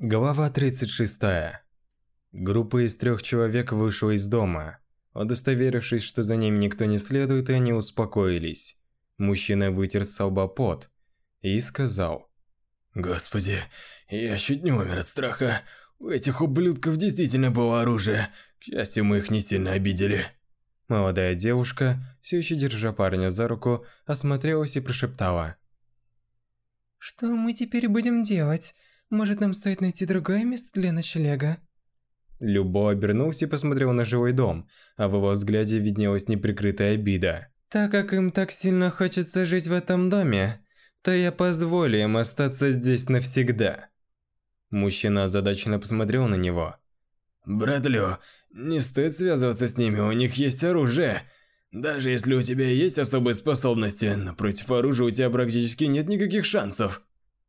Глава 36. Группа из трех человек вышла из дома. Удостоверившись, что за ним никто не следует, и они успокоились. Мужчина вытер с и сказал. «Господи, я чуть не умер от страха. У этих ублюдков действительно было оружие. К счастью, мы их не сильно обидели». Молодая девушка, все еще держа парня за руку, осмотрелась и прошептала. «Что мы теперь будем делать?» Может, нам стоит найти другое место для ночлега? Любо обернулся и посмотрел на живой дом, а в его взгляде виднелась неприкрытая обида. Так как им так сильно хочется жить в этом доме, то я позволю им остаться здесь навсегда. Мужчина озадаченно посмотрел на него. «Брат не стоит связываться с ними, у них есть оружие. Даже если у тебя есть особые способности, но против оружия у тебя практически нет никаких шансов».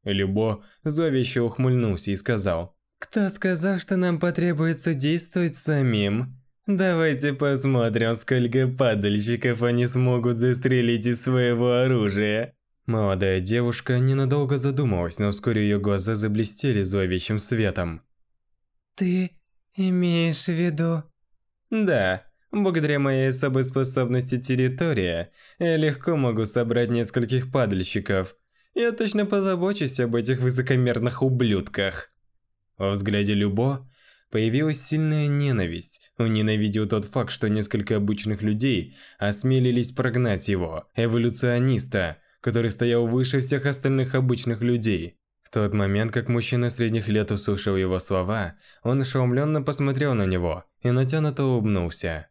Любо зловеще ухмыльнулся и сказал. «Кто сказал, что нам потребуется действовать самим? Давайте посмотрим, сколько падальщиков они смогут застрелить из своего оружия». Молодая девушка ненадолго задумалась, но вскоре ее глаза заблестели зловещим светом. «Ты имеешь в виду...» «Да, благодаря моей особой способности территория, я легко могу собрать нескольких падальщиков, я точно позабочусь об этих высокомерных ублюдках. Во взгляде Любо появилась сильная ненависть. Он ненавидел тот факт, что несколько обычных людей осмелились прогнать его, эволюциониста, который стоял выше всех остальных обычных людей. В тот момент, как мужчина средних лет услышал его слова, он ошеломленно посмотрел на него и натянуто улыбнулся.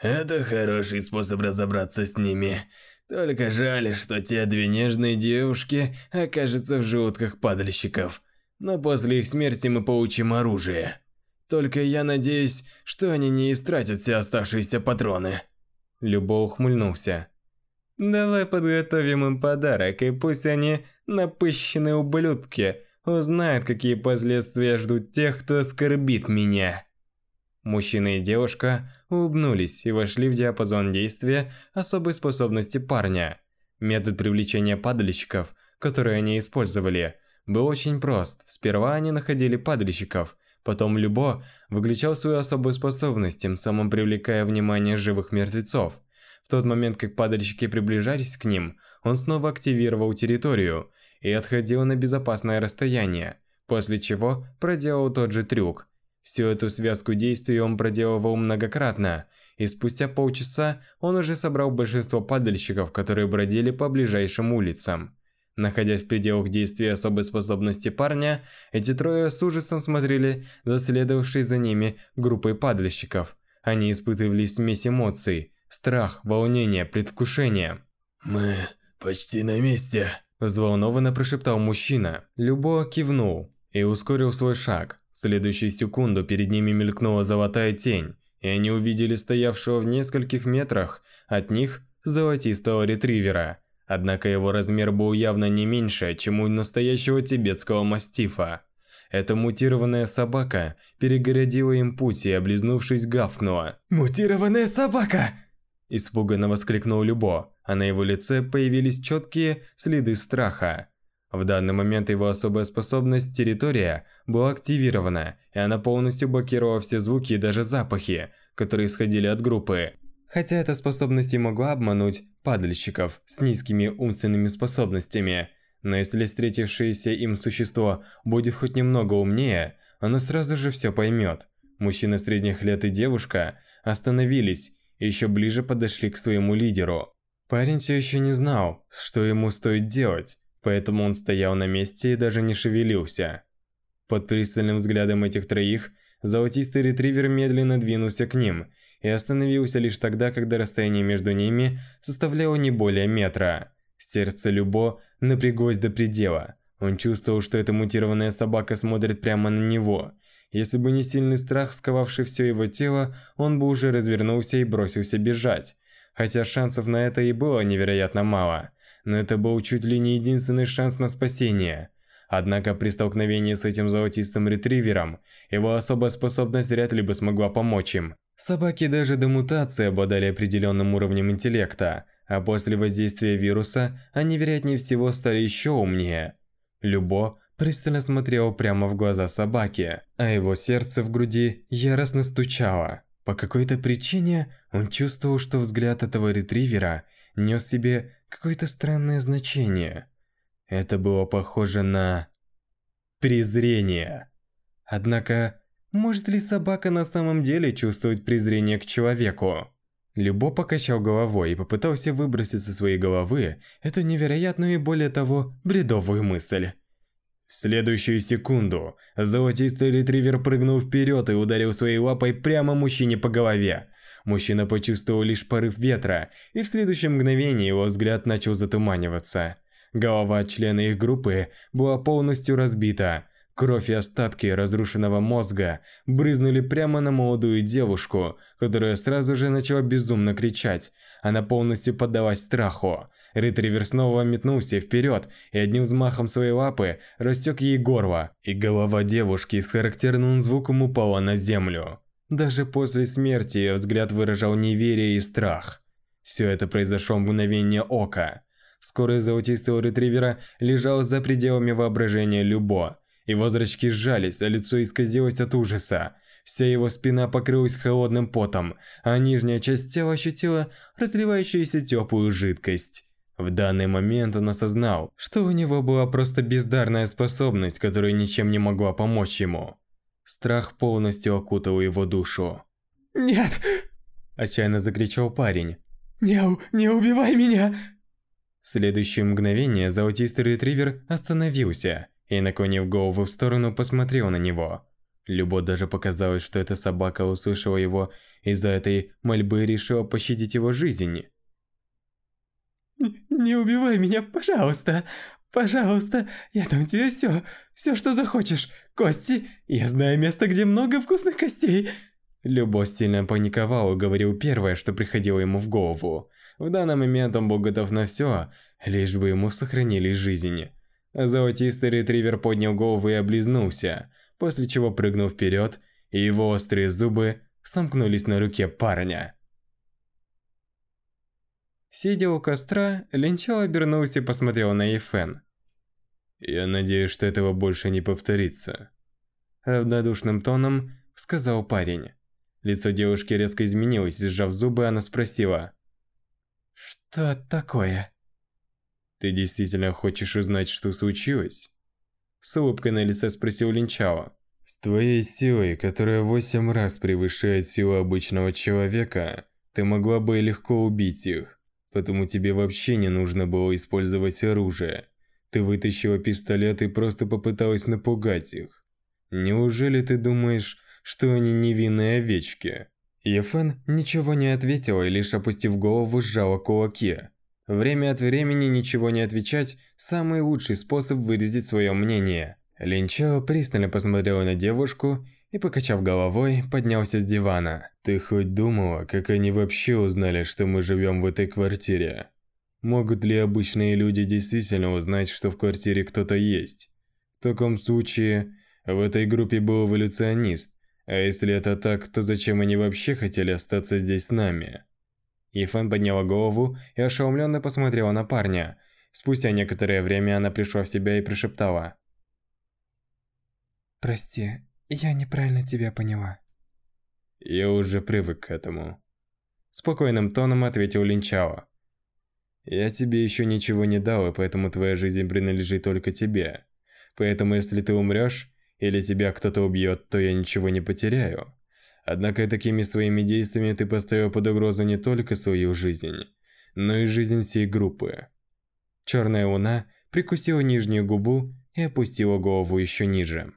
«Это хороший способ разобраться с ними. Только жаль, что те две нежные девушки окажутся в желудках падальщиков. Но после их смерти мы получим оружие. Только я надеюсь, что они не истратят все оставшиеся патроны. Любо ухмыльнулся. Давай подготовим им подарок, и пусть они, напыщенные ублюдки, узнают, какие последствия ждут тех, кто оскорбит меня. Мужчина и девушка улыбнулись и вошли в диапазон действия особой способности парня. Метод привлечения падальщиков, который они использовали, был очень прост. Сперва они находили падальщиков, потом Любо выключал свою особую способность, тем самым привлекая внимание живых мертвецов. В тот момент, как падальщики приближались к ним, он снова активировал территорию и отходил на безопасное расстояние, после чего проделал тот же трюк, Всю эту связку действий он проделывал многократно, и спустя полчаса он уже собрал большинство падальщиков, которые бродили по ближайшим улицам. Находясь в пределах действия особой способности парня, эти трое с ужасом смотрели за следовавшей за ними группой падальщиков. Они испытывали смесь эмоций – страх, волнение, предвкушение. «Мы почти на месте», – взволнованно прошептал мужчина. Любо кивнул и ускорил свой шаг. В следующую секунду перед ними мелькнула золотая тень, и они увидели стоявшего в нескольких метрах от них золотистого ретривера. Однако его размер был явно не меньше, чем у настоящего тибетского мастифа. Эта мутированная собака перегородила им путь и, облизнувшись, гавкнула. «Мутированная собака!» Испуганно воскликнул Любо, а на его лице появились четкие следы страха. В данный момент его особая способность «Территория» была активирована, и она полностью блокировала все звуки и даже запахи, которые исходили от группы. Хотя эта способность и могла обмануть падальщиков с низкими умственными способностями, но если встретившееся им существо будет хоть немного умнее, оно сразу же все поймет. Мужчина средних лет и девушка остановились и еще ближе подошли к своему лидеру. Парень все еще не знал, что ему стоит делать, поэтому он стоял на месте и даже не шевелился. Под пристальным взглядом этих троих, золотистый ретривер медленно двинулся к ним и остановился лишь тогда, когда расстояние между ними составляло не более метра. Сердце Любо напряглось до предела. Он чувствовал, что эта мутированная собака смотрит прямо на него. Если бы не сильный страх, сковавший все его тело, он бы уже развернулся и бросился бежать. Хотя шансов на это и было невероятно мало – но это был чуть ли не единственный шанс на спасение. Однако при столкновении с этим золотистым ретривером, его особая способность вряд ли бы смогла помочь им. Собаки даже до мутации обладали определенным уровнем интеллекта, а после воздействия вируса они вероятнее всего стали еще умнее. Любо пристально смотрел прямо в глаза собаки, а его сердце в груди яростно стучало. По какой-то причине он чувствовал, что взгляд этого ретривера нес себе какое-то странное значение. Это было похоже на... презрение. Однако, может ли собака на самом деле чувствовать презрение к человеку? Любо покачал головой и попытался выбросить со своей головы эту невероятную и более того, бредовую мысль. В следующую секунду золотистый ретривер прыгнул вперед и ударил своей лапой прямо мужчине по голове. Мужчина почувствовал лишь порыв ветра, и в следующем мгновении его взгляд начал затуманиваться. Голова члена их группы была полностью разбита. Кровь и остатки разрушенного мозга брызнули прямо на молодую девушку, которая сразу же начала безумно кричать. Она полностью поддалась страху. Ретривер снова метнулся вперед и одним взмахом своей лапы растек ей горло, и голова девушки с характерным звуком упала на землю. Даже после смерти ее взгляд выражал неверие и страх. Все это произошло в мгновение ока. Скорость за золотистого ретривера лежала за пределами воображения Любо. Его зрачки сжались, а лицо исказилось от ужаса. Вся его спина покрылась холодным потом, а нижняя часть тела ощутила разливающуюся теплую жидкость. В данный момент он осознал, что у него была просто бездарная способность, которая ничем не могла помочь ему. Страх полностью окутал его душу. «Нет!» – отчаянно закричал парень. «Не, не убивай меня!» В следующее мгновение золотистый ретривер остановился и, наклонив голову в сторону, посмотрел на него. Любо даже показалось, что эта собака услышала его и за этой мольбы решила пощадить его жизнь. «Не убивай меня, пожалуйста! Пожалуйста, я дам тебе все, все, что захочешь. Кости, я знаю место, где много вкусных костей. Любовь сильно паниковала и говорил первое, что приходило ему в голову. В данный момент он был готов на все, лишь бы ему сохранили жизнь. Золотистый ретривер поднял голову и облизнулся, после чего прыгнул вперед, и его острые зубы сомкнулись на руке парня. Сидя у костра, Линчо обернулся и посмотрел на Ефен. «Я надеюсь, что этого больше не повторится», — равнодушным тоном сказал парень. Лицо девушки резко изменилось, сжав зубы, она спросила. «Что такое?» «Ты действительно хочешь узнать, что случилось?» С улыбкой на лице спросил Линчао. «С твоей силой, которая восемь раз превышает силу обычного человека, ты могла бы легко убить их потому тебе вообще не нужно было использовать оружие. Ты вытащила пистолет и просто попыталась напугать их. Неужели ты думаешь, что они невинные овечки?» Ефен ничего не ответила и лишь опустив голову сжала кулаки. Время от времени ничего не отвечать – самый лучший способ выразить свое мнение. Линчао пристально посмотрела на девушку и, покачав головой, поднялся с дивана. «Ты хоть думала, как они вообще узнали, что мы живем в этой квартире? Могут ли обычные люди действительно узнать, что в квартире кто-то есть? В таком случае, в этой группе был эволюционист, а если это так, то зачем они вообще хотели остаться здесь с нами?» Ефен подняла голову и ошеломленно посмотрела на парня. Спустя некоторое время она пришла в себя и пришептала: «Прости, я неправильно тебя поняла. Я уже привык к этому. Спокойным тоном ответил Линчао. Я тебе еще ничего не дал, и поэтому твоя жизнь принадлежит только тебе. Поэтому если ты умрешь, или тебя кто-то убьет, то я ничего не потеряю. Однако такими своими действиями ты поставил под угрозу не только свою жизнь, но и жизнь всей группы. Черная луна прикусила нижнюю губу и опустила голову еще ниже.